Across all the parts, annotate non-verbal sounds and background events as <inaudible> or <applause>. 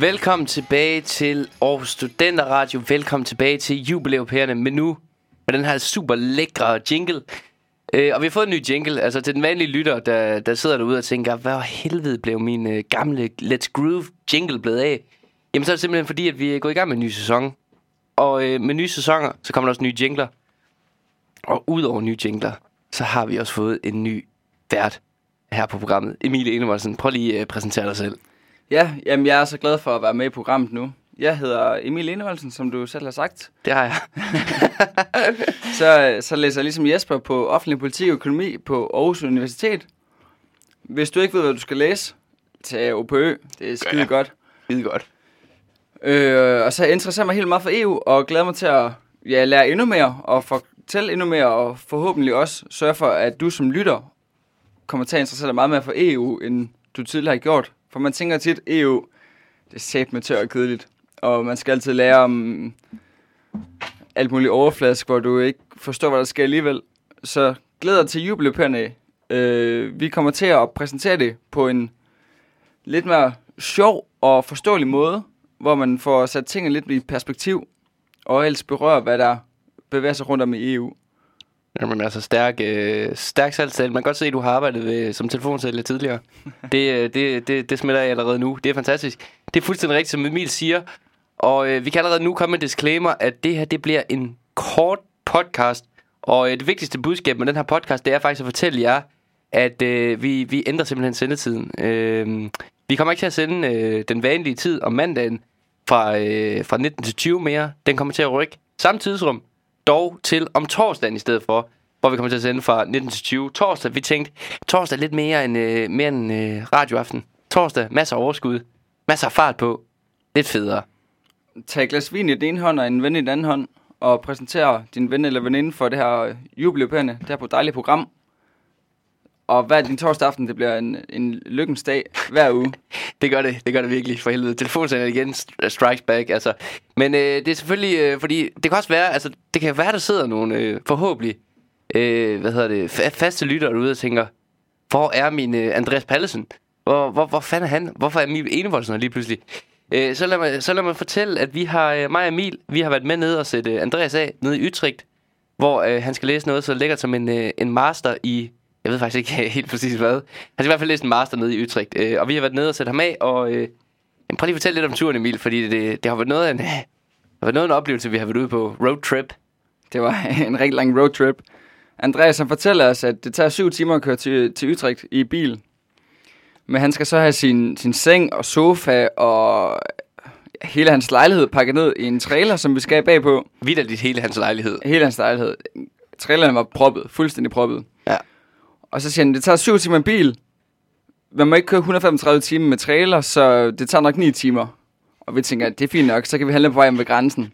Velkommen tilbage til Aarhus Studenter Radio. Velkommen tilbage til jubilæupærerne men nu med den her super lækre jingle. Øh, og vi har fået en ny jingle, altså til den vanlige lytter, der, der sidder derude og tænker, hvad helvede blev min øh, gamle Let's Groove jingle blevet af? Jamen så er det simpelthen fordi, at vi er gået i gang med en ny sæson. Og øh, med nye sæsoner, så kommer der også nye jingler. Og udover nye jingler, så har vi også fået en ny vært her på programmet. Emilie Enevoldsen, prøv lige øh, at præsentere dig selv. Ja, jamen jeg er så glad for at være med i programmet nu. Jeg hedder Emil Enevoldsen, som du selv har sagt. Det har jeg. <laughs> Så, så læser jeg ligesom Jesper på offentlig politik og økonomi på Aarhus Universitet. Hvis du ikke ved, hvad du skal læse, tag OPØ. Det er skide Ja. godt. Skide godt. Øh, og så interesserer mig helt meget for EU, og glæder mig til at ja, lære endnu mere, og fortælle endnu mere, og forhåbentlig også sørge for, at du som lytter kommer til at interessere dig meget mere for EU, end du tidligere har gjort. For man tænker tit, EU, det er sæt med tør og kedeligt, og man skal altid lære om alt muligt overfladisk, hvor du ikke forstår, hvad der sker alligevel. Så glæder til jubilæupærne. Øh, vi kommer til at præsentere det på en lidt mere sjov og forståelig måde, hvor man får sat tingene lidt i perspektiv, og helst berører, hvad der bevæger sig rundt om i EU. Jamen altså stærk, øh, stærk salgstal. Man kan godt se, at du har arbejdet ved, som telefonsælger tidligere. <laughs> det, øh, det, det, det smitter jeg allerede nu. Det er fantastisk. Det er fuldstændig rigtigt, som Emil siger. Og øh, vi kan allerede nu komme med en disclaimer, at det her det bliver en kort podcast. Og øh, det vigtigste budskab med den her podcast, det er faktisk at fortælle jer, at øh, vi, vi ændrer simpelthen sendetiden. Øh, vi kommer ikke til at sende øh, den vanlige tid om mandagen fra, øh, fra 19 til 20 mere. Den kommer til at rykke samme tidsrum, dog til om torsdagen i stedet for, hvor vi kommer til at sende fra 19 til 20. Torsdag, vi tænkte, torsdag er lidt mere end, øh, mere end øh, radioaften. Torsdag, masser af overskud, masser af fart på, lidt federe. Tag et glas vin i den ene hånd og en ven i den anden hånd, og præsentere din ven eller veninde for det her øh, jubilæupærende, det her på dejlige program. Og hver din torsdag aften, det bliver en, en lykkens dag hver uge. <laughs> Det gør det, det gør det virkelig for helvede. Telefonsender igen, strikes back, altså. Men øh, det er selvfølgelig, øh, fordi det kan også være, altså, det kan være, der sidder nogle øh, forhåbentlig, øh, hvad hedder det, fa- faste lyttere derude og tænker, hvor er min øh, Andreas Pallesen? Hvor, hvor, hvor fanden er han? Hvorfor er Emil Enevoldsen her lige pludselig? Øh, så, lad mig, så lad mig fortælle, at vi har, øh, mig og Emil, vi har været med nede og sætte øh, Andreas af nede i Utrecht, hvor øh, han skal læse noget så lækkert som en, øh, en master i, jeg ved faktisk ikke <laughs> helt præcis hvad. Han skal i hvert fald læse en master nede i Utrecht, øh, og vi har været nede og sætte ham af, og øh, prøv lige at fortælle lidt om turen, Emil, fordi det, det har været noget af en, <laughs> det har været noget af en oplevelse, vi har været ude på roadtrip. Det var <laughs> en rigtig lang roadtrip. Andreas han fortæller os, at det tager syv timer at køre til, til Utrecht i bil. Men han skal så have sin, sin seng og sofa og hele hans lejlighed pakket ned i en trailer, som vi skal have bagpå. Vitterligt hele hans lejlighed. Hele hans lejlighed. Traileren var proppet, fuldstændig proppet. Og så siger han, det tager syv timer i bil. Man må ikke køre 135 timer med trailer, så det tager nok 9 timer. Og vi tænker, det er fint nok, så kan vi handle på vej ved grænsen.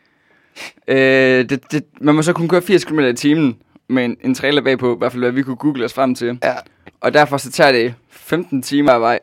<laughs> øh, det, det, man må så kun køre 80 km i timen med en, en trailer bagpå, i hvert fald hvad vi kunne google os frem til. Ja. Og derfor så tager det 15 timer af vej.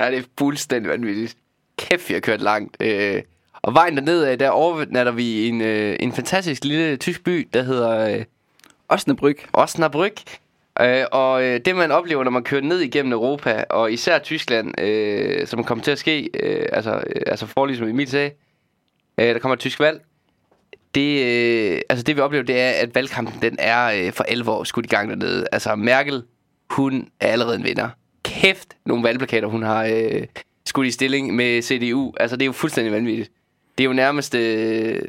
Ja, det er fuldstændig vanvittigt. Kæft, vi har kørt langt. Øh, og vejen dernede, der overnatter vi en, øh, en fantastisk lille tysk by, der hedder øh, Osnabrück. Osnabrück. Øh, og øh, det, man oplever, når man kører ned igennem Europa, og især Tyskland, øh, som kommer til at ske, øh, altså, øh, altså for ligesom Emil sagde, øh, der kommer et tysk valg. Det, øh, altså det vi oplever, det er, at valgkampen den er øh, for 11 år skudt i gang dernede. Altså Merkel, hun er allerede en vinder. Kæft, nogle valgplakater, hun har øh, skudt i stilling med CDU. Altså det er jo fuldstændig vanvittigt. Det er jo nærmest... Øh,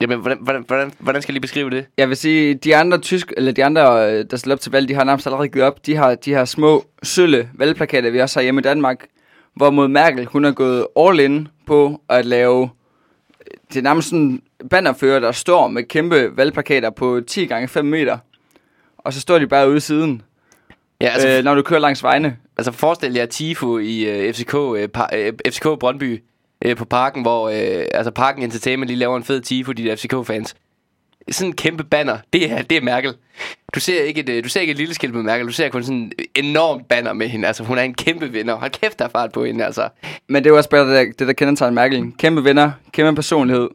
jamen, hvordan, hvordan, hvordan, hvordan skal jeg lige beskrive det? Jeg vil sige, de andre tysk, eller de andre, øh, der stiller op til valg, de har nærmest allerede givet op. De har de her små, sølle valgplakater, vi også har hjemme i Danmark. Hvorimod Merkel, hun er gået all in på at lave, øh, det er nærmest sådan bannerfører, der står med kæmpe valgplakater på 10 gange 5 meter. Og så står de bare ude siden, Ja, altså, øh, når du kører langs vejene. Altså forestil jer Tifo i uh, FCK, uh, par, uh, FCK Brøndby uh, på parken, hvor uh, altså Parken Entertainment lige laver en fed Tifo, de der FCK-fans. Sådan en kæmpe banner, det er, det er Merkel. Du ser, ikke et, øh, du ser ikke et lille skilt med Merkel, du ser kun sådan en enorm banner med hende. Altså hun er en kæmpe vinder. Hold kæft, der er fart på hende, altså. Men det er jo også bare det, der, det der kendetegner Merkel. Kæmpe venner, kæmpe personlighed.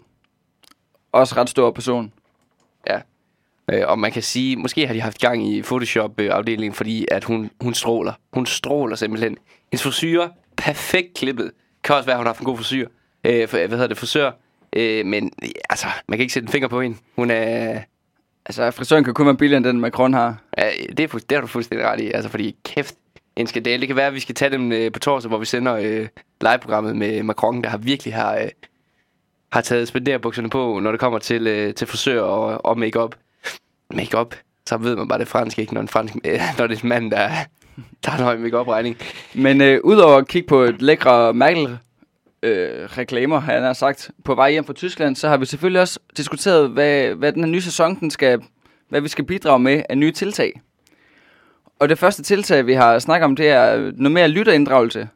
Også ret stor person. Ja. Øh, og man kan sige, måske har de haft gang i Photoshop-afdelingen, fordi at hun, hun stråler. Hun stråler simpelthen. Hendes frisyrer, perfekt klippet. Kan også være, at hun har haft en god forsyr. Øh, for, hvad hedder det, frisør. Øh, men altså, man kan ikke sætte en finger på hende. Hun er... Altså, frisøren kan kun være billigere end den, Macron har. Ja, det, er, det har du fuldstændig ret i. Altså, fordi kæft, en skandale. Det kan være, at vi skal tage dem øh, på torsdag, hvor vi sender øh, live-programmet med Macron, der har virkelig har, øh, har taget spenderbukserne på, når det kommer til, øh, til frisør og, og make-up. Make-up, så ved man bare, det er fransk, ikke? Når, en fransk, øh, <laughs> når det er en mand, der, der er en høj make regning. Men øh, udover at kigge på et lækre Merkel øh, reklamer, han har sagt, på vej hjem fra Tyskland, så har vi selvfølgelig også diskuteret, hvad, hvad den her nye sæson, den skal, hvad vi skal bidrage med af nye tiltag. Og det første tiltag, vi har snakket om, det er noget mere lytterinddragelse.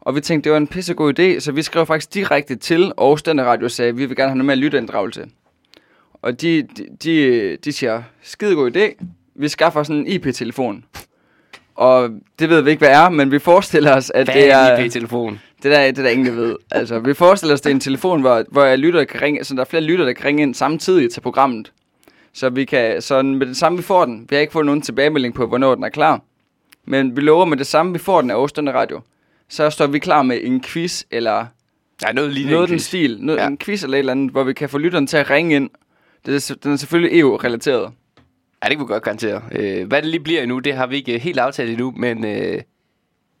Og vi tænkte, det var en pissegod idé, så vi skrev faktisk direkte til Aarhus Denne Radio og sagde, at vi vil gerne have noget mere lytterinddragelse. Og de, de, de, de siger, skidegod idé, vi skaffer sådan en IP-telefon. Og det ved vi ikke, hvad er, men vi forestiller os, at Hvad det er en IP-telefon? Det der, det der ingen, der ved. Altså, vi forestiller os, det er en telefon, hvor, hvor jeg lytter, kan ringe, så der er flere lytter, der kan ringe ind samtidig til programmet. Så vi kan, så med det samme vi får den, vi har ikke fået nogen tilbagemelding på, hvornår den er klar. Men vi lover med det samme vi får den af Stænde Radio. Så står vi klar med en quiz, eller Ja, noget lige noget den stil. Noget, ja. En quiz eller et eller andet, hvor vi kan få lytteren til at ringe ind. Det er, den er selvfølgelig EU-relateret. Ja, det kan vi godt garantere. Øh, hvad det lige bliver endnu, det har vi ikke øh, helt aftalt endnu, men øh,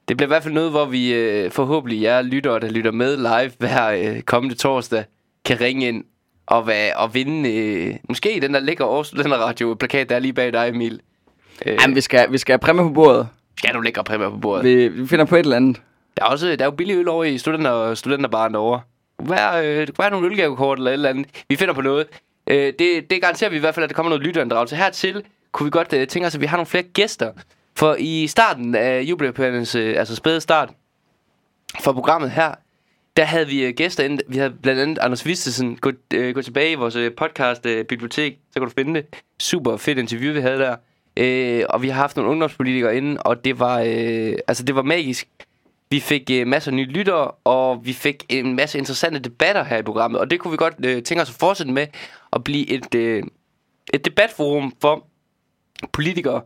det bliver i hvert fald noget, hvor vi øh, forhåbentlig jer lyttere, der lytter med live hver øh, kommende torsdag, kan ringe ind og, hvad, og vinde øh, måske den der ligger Aarhus den radio plakat der er lige bag dig, Emil. Øh, Jamen, vi skal, vi skal have præmier på bordet. skal du lægge præmier på bordet? Vi, vi finder på et eller andet. Der er også der er jo billig øl over i studenter, studenterbaren derovre. Hver, øh, det være nogle ølgavekort eller et eller andet. Vi finder på noget. Øh, det, det garanterer vi i hvert fald, at der kommer noget lytterinddragelse. Hertil kunne vi godt øh, tænke os, at vi har nogle flere gæster. For i starten af jubilæupærens, øh, altså spæde start for programmet her, der havde vi øh, gæster inde. Vi havde blandt andet Anders Vistesen. Gå, øh, gå tilbage i vores øh, podcast øh, bibliotek, så kan du finde det. Super fedt interview, vi havde der. Øh, og vi har haft nogle ungdomspolitikere inde, og det var, øh, altså, det var magisk. Vi fik øh, masser af nye lyttere, og vi fik en masse interessante debatter her i programmet. Og det kunne vi godt øh, tænke os at fortsætte med at blive et, øh, et debatforum for politikere.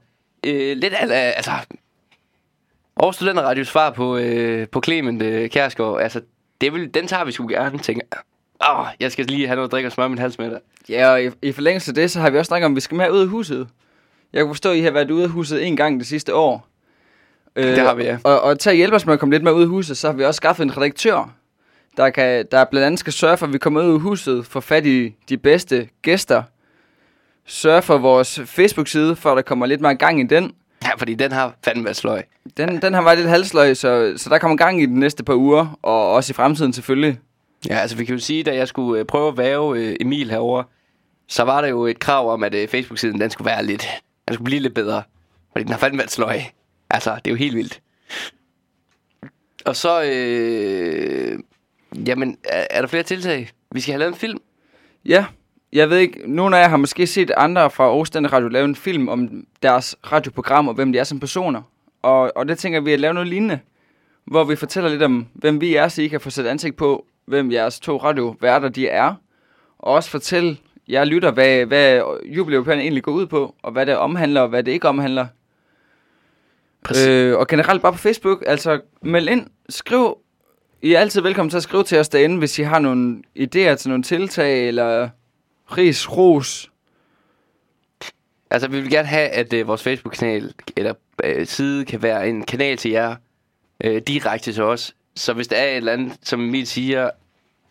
Øh, lidt af, øh, altså... Aarhus Studenterradios svar på, øh, på Clement øh, Kjærsgaard, altså, det vil, den tager vi sgu gerne, tænker jeg. Åh, jeg skal lige have noget at drikke og smøre min hals med dig. Ja, og i, i forlængelse af det, så har vi også snakket om, at vi skal mere ud af huset. Jeg kan forstå, at I har været ude af huset en gang det sidste år. Øh, Det har vi, ja. Og, og til at hjælpe os med at komme lidt mere ud af huset, så har vi også skaffet en redaktør, der, kan, der blandt andet skal sørge for, at vi kommer ud af huset, få fat i de bedste gæster, sørge for vores Facebook-side, for at der kommer lidt mere gang i den. Ja, fordi den har fandme været sløj. Den, den har været lidt halsløg, så, så der kommer gang i de næste par uger, og også i fremtiden selvfølgelig. Ja, altså vi kan jo sige, da jeg skulle øh, prøve at væve øh, Emil herover, så var der jo et krav om, at øh, Facebook-siden den skulle være lidt, den skulle blive lidt bedre. Fordi den har fandme været sløj. Altså, det er jo helt vildt. Og så, øh, jamen, er, er der flere tiltag? Vi skal have lavet en film. Ja, jeg ved ikke, nogle af jer har måske set andre fra Aarhus Stænde Radio lave en film om deres radioprogram og hvem de er som personer. Og, og det tænker vi at lave noget lignende, hvor vi fortæller lidt om, hvem vi er, så I kan få sat ansigt på, hvem jeres to radioværter de er. Og også fortælle jer lytter, hvad, hvad jubilæupæren egentlig går ud på, og hvad det omhandler, og hvad det ikke omhandler. Øh, og generelt bare på Facebook, altså meld ind, skriv. I er altid velkommen til at skrive til os derinde, hvis I har nogle idéer til nogle tiltag, eller ris, ros. Altså, vi vil gerne have, at øh, vores Facebook-kanal eller øh, side kan være en kanal til jer øh, direkte til os. Så hvis der er et eller andet, som Emil siger,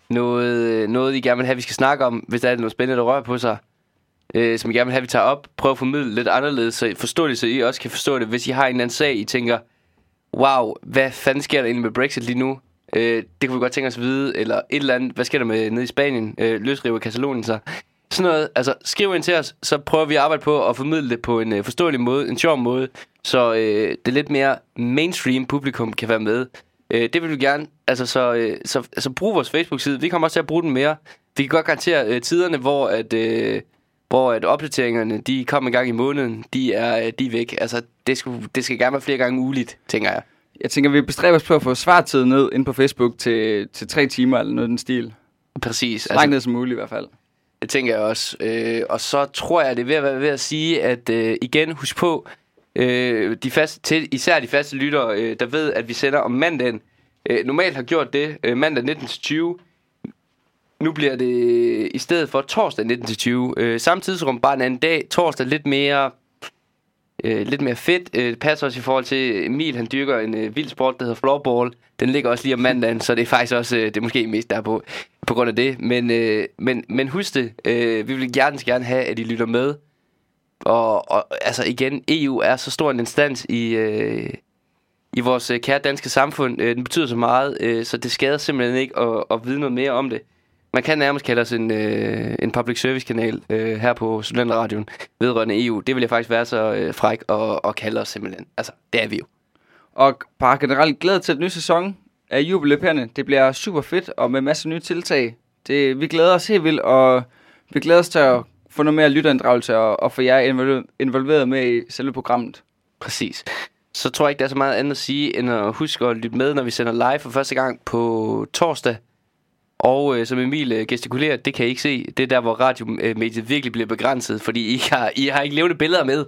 noget, øh, noget I gerne vil have, vi skal snakke om, hvis der er noget spændende, der rører på sig, øh, som I gerne vil have, vi tager op, prøv at formidle lidt anderledes, så I forstår det, så I også kan forstå det. Hvis I har en eller anden sag, I tænker, wow, hvad fanden sker der egentlig med Brexit lige nu? Øh, det kunne vi godt tænke os at vide, eller et eller andet, hvad sker der med nede i Spanien? Øh, løsriver Katalonien sig? Sådan noget, altså skriv ind til os, så prøver vi at arbejde på at formidle det på en øh, forståelig måde, en sjov måde, så øh, det lidt mere mainstream publikum kan være med. Øh, det vil vi gerne, altså så, øh, så altså, brug vores Facebook-side, vi kommer også til at bruge den mere. Vi kan godt garantere øh, tiderne, hvor at, øh, hvor at opdateringerne, de kommer en gang i måneden, de er, øh, de er væk. Altså, det, skulle, det skal gerne være flere gange ugeligt, tænker jeg. Jeg tænker, vi bestræber os på at få svartid ned ind på Facebook til, til tre timer, eller noget den stil. Præcis. Så langt ned som muligt i hvert fald. Det tænker jeg også. Øh, og så tror jeg, det er ved at være ved at sige, at øh, igen, husk på, øh, de faste, til, især de faste lyttere, øh, der ved, at vi sender om mandagen, øh, normalt har gjort det øh, mandag 19-20. Nu bliver det i stedet for torsdag 19-20. Øh, samme tidsrum, bare en anden dag. Torsdag lidt mere øh, lidt mere fedt. Øh, det passer også i forhold til Emil, han dyrker en øh, vild sport, der hedder floorball. Den ligger også lige om mandagen, så det er faktisk også, øh, det er måske mest der på, på grund af det. Men, øh, men, men husk det, øh, vi vil gerne, gerne have, at I lytter med. Og, og altså igen, EU er så stor en instans i, øh, i vores øh, kære danske samfund. Øh, den betyder så meget, øh, så det skader simpelthen ikke at, at vide noget mere om det. Man kan nærmest kalde os en, øh, en public service kanal øh, her på Studenterradioen vedrørende EU. Det vil jeg faktisk være så øh, fræk og, og kalde os simpelthen. Altså, det er vi jo. Og bare generelt glæder til den nye sæson af jubelløberne. Det bliver super fedt og med masser af nye tiltag. Det, vi glæder os helt vildt, og vi glæder os til at få noget mere lytterinddragelse og, og få jer involveret, involveret med i selve programmet. Præcis. Så tror jeg ikke, der er så meget andet at sige, end at huske at lytte med, når vi sender live for første gang på torsdag og øh, som Emil øh, gestikulerer, det kan I ikke se. Det er der, hvor radiomediet virkelig bliver begrænset, fordi I har, I har ikke levende billeder med.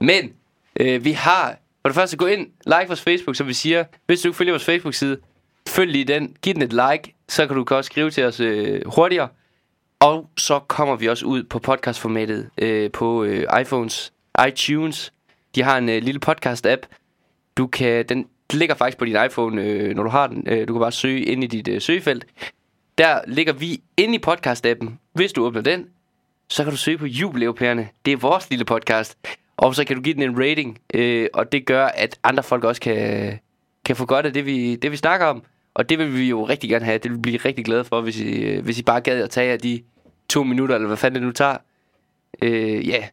Men øh, vi har, for det første, gå ind, like vores Facebook, som vi siger. Hvis du ikke følger vores Facebook-side, følg lige den, giv den et like, så kan du også skrive til os øh, hurtigere. Og så kommer vi også ud på podcastformatet øh, på øh, iPhones, iTunes. De har en øh, lille podcast-app. Du kan, den ligger faktisk på din iPhone, øh, når du har den. Øh, du kan bare søge ind i dit øh, søgefelt. Der ligger vi inde i podcast-appen. Hvis du åbner den, så kan du søge på Jubeleuropæerne. Det er vores lille podcast. Og så kan du give den en rating, øh, og det gør, at andre folk også kan, kan få godt af det vi, det, vi snakker om. Og det vil vi jo rigtig gerne have. Det vil vi blive rigtig glade for, hvis I, øh, hvis I bare gad at tage af de to minutter, eller hvad fanden det nu tager. Øh, ja, yeah.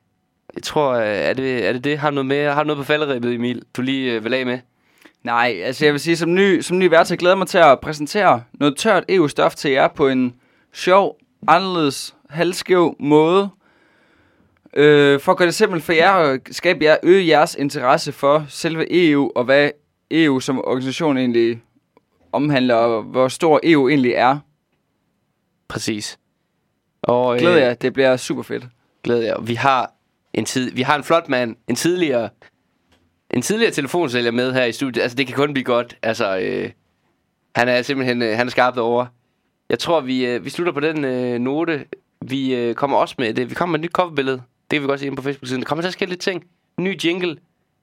jeg tror, øh, er det, er det det? Har du noget, med, har du noget på falderæbet, Emil, du lige øh, vil af med? Nej, altså jeg vil sige, som ny, som ny vært, så glæder mig til at præsentere noget tørt EU-stof til jer på en sjov, anderledes, halvskæv måde. Øh, for at gøre det simpelt for jer og skabe jer, øge jeres interesse for selve EU og hvad EU som organisation egentlig omhandler, og hvor stor EU egentlig er. Præcis. Og, Glæder øh, jer, det bliver super fedt. Glæder jer. Vi har en tid, vi har en flot mand, en tidligere en tidligere telefonsælger med her i studiet. Altså, det kan kun blive godt. Altså, øh, han er simpelthen øh, han er skarpt over. Jeg tror, vi, øh, vi slutter på den øh, note. Vi øh, kommer også med det. Vi kommer med et nyt coverbillede. Det kan vi godt se ind på Facebook-siden. Der kommer til at ske lidt ting. Ny jingle.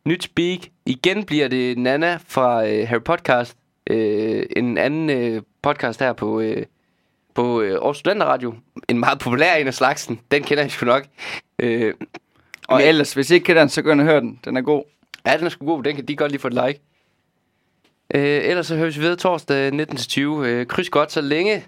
Nyt speak. Igen bliver det Nana fra øh, Harry Podcast. Øh, en anden øh, podcast her på, øh, på øh, Aarhus Studenterradio. En meget populær en af slagsen. Den kender I sgu nok. Øh, og Men, ellers, hvis I ikke kender den, så gå ind og hør den. Den er god. Ja, den er sgu god. Den kan de godt lige få et like. Øh, ellers så høres vi ved torsdag 19-20. Øh, kryds godt så længe.